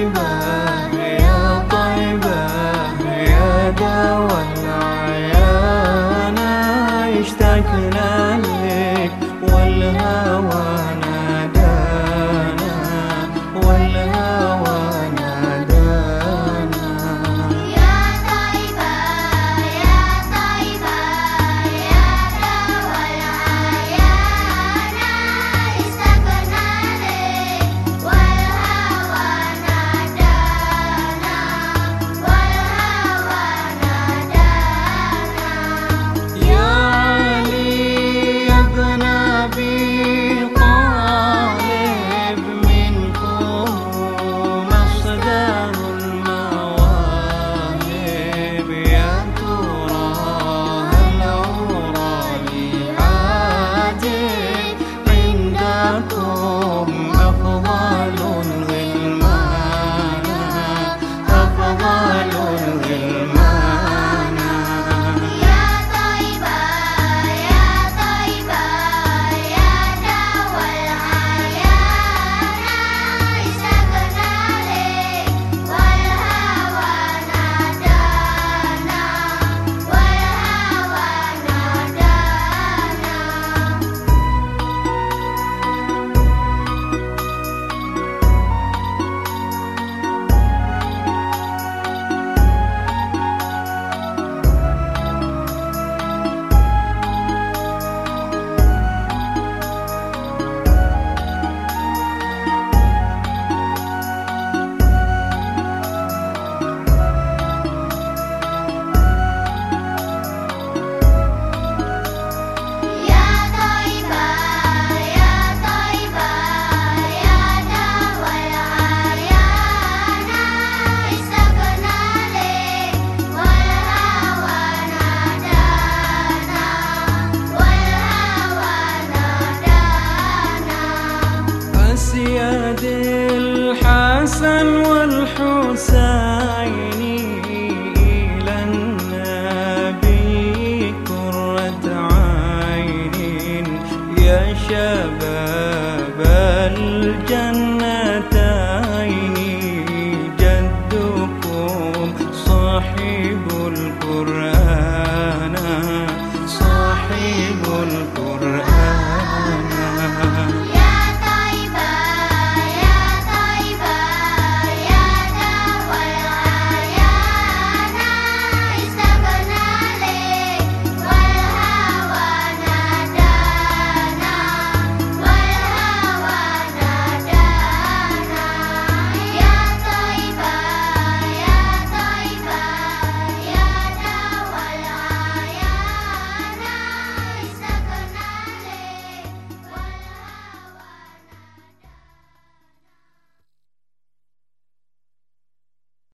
طيبة يا طيبة يا دوا اشتقنا لك والهوى